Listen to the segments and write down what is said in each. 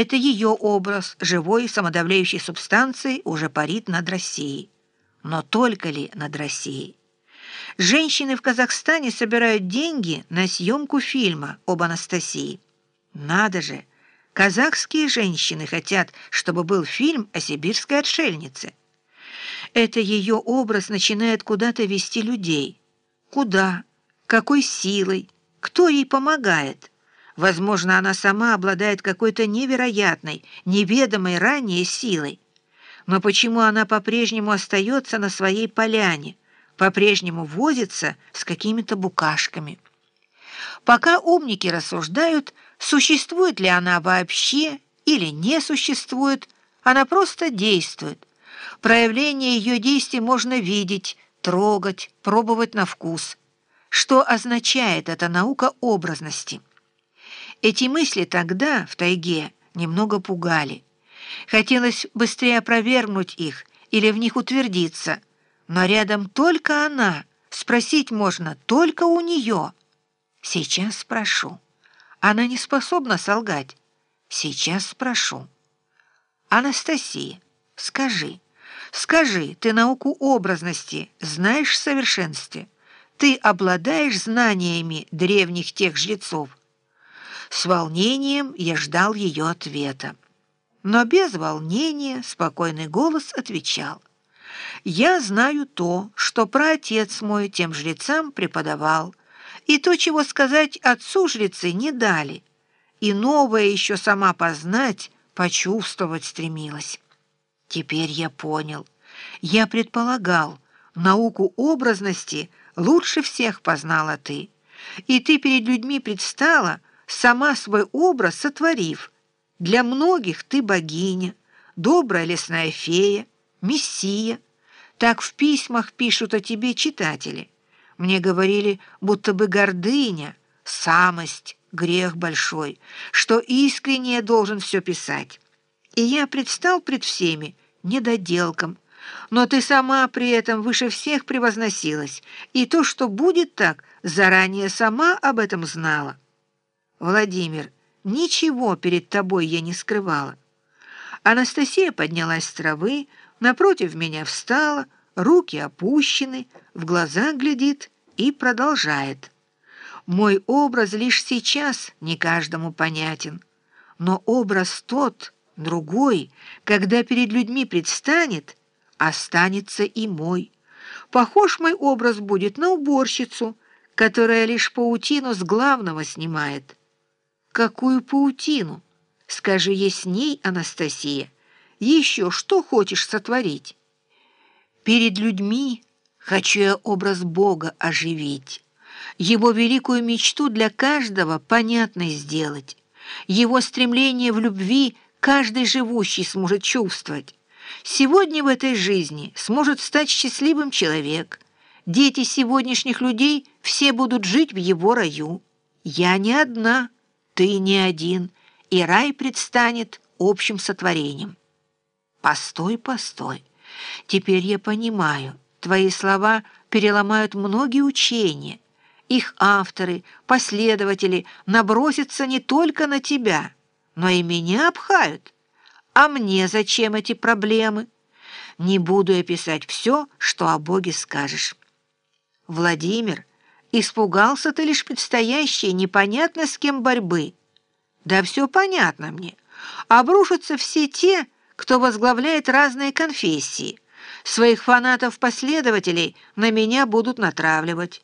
Это ее образ живой самодавляющей субстанции уже парит над Россией. Но только ли над Россией? Женщины в Казахстане собирают деньги на съемку фильма об Анастасии. Надо же! Казахские женщины хотят, чтобы был фильм о сибирской отшельнице. Это ее образ начинает куда-то вести людей. Куда? Какой силой? Кто ей помогает? Возможно, она сама обладает какой-то невероятной, неведомой ранее силой. Но почему она по-прежнему остается на своей поляне, по-прежнему возится с какими-то букашками? Пока умники рассуждают, существует ли она вообще или не существует, она просто действует. Проявление ее действий можно видеть, трогать, пробовать на вкус. Что означает эта наука образности? Эти мысли тогда, в тайге, немного пугали. Хотелось быстрее опровергнуть их или в них утвердиться, но рядом только она, спросить можно только у нее. Сейчас спрошу. Она не способна солгать. Сейчас спрошу. Анастасия, скажи, скажи, ты науку образности знаешь в совершенстве? Ты обладаешь знаниями древних тех жрецов? С волнением я ждал ее ответа. Но без волнения спокойный голос отвечал. «Я знаю то, что про отец мой тем жрецам преподавал, и то, чего сказать отцу жрецы не дали, и новое еще сама познать, почувствовать стремилась. Теперь я понял, я предполагал, науку образности лучше всех познала ты, и ты перед людьми предстала, сама свой образ сотворив. Для многих ты богиня, добрая лесная фея, мессия. Так в письмах пишут о тебе читатели. Мне говорили, будто бы гордыня, самость, грех большой, что искренне должен все писать. И я предстал пред всеми недоделком, но ты сама при этом выше всех превозносилась, и то, что будет так, заранее сама об этом знала. «Владимир, ничего перед тобой я не скрывала». Анастасия поднялась с травы, напротив меня встала, руки опущены, в глаза глядит и продолжает. «Мой образ лишь сейчас не каждому понятен, но образ тот, другой, когда перед людьми предстанет, останется и мой. Похож мой образ будет на уборщицу, которая лишь паутину с главного снимает». Какую паутину? Скажи ясней, Анастасия. Еще что хочешь сотворить? Перед людьми хочу я образ Бога оживить, Его великую мечту для каждого понятной сделать, Его стремление в любви каждый живущий сможет чувствовать. Сегодня в этой жизни сможет стать счастливым человек. Дети сегодняшних людей все будут жить в его раю. Я не одна ты не один, и рай предстанет общим сотворением. Постой, постой. Теперь я понимаю, твои слова переломают многие учения. Их авторы, последователи набросятся не только на тебя, но и меня обхают. А мне зачем эти проблемы? Не буду я писать все, что о Боге скажешь. Владимир, Испугался ты лишь предстоящей непонятно с кем борьбы. Да все понятно мне. Обрушатся все те, кто возглавляет разные конфессии. Своих фанатов-последователей на меня будут натравливать.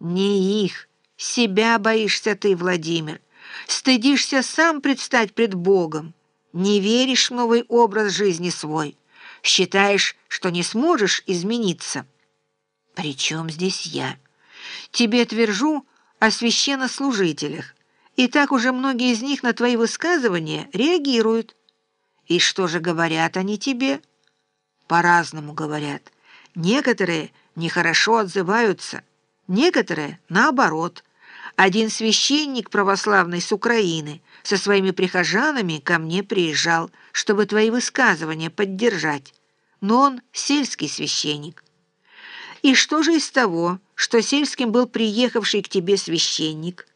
Не их, себя боишься ты, Владимир. Стыдишься сам предстать пред Богом. Не веришь в новый образ жизни свой. Считаешь, что не сможешь измениться. Причем здесь я?» Тебе твержу о священнослужителях, и так уже многие из них на твои высказывания реагируют. И что же говорят они тебе? По-разному говорят. Некоторые нехорошо отзываются, некоторые наоборот. Один священник православный с Украины со своими прихожанами ко мне приезжал, чтобы твои высказывания поддержать, но он сельский священник. И что же из того, что сельским был приехавший к тебе священник,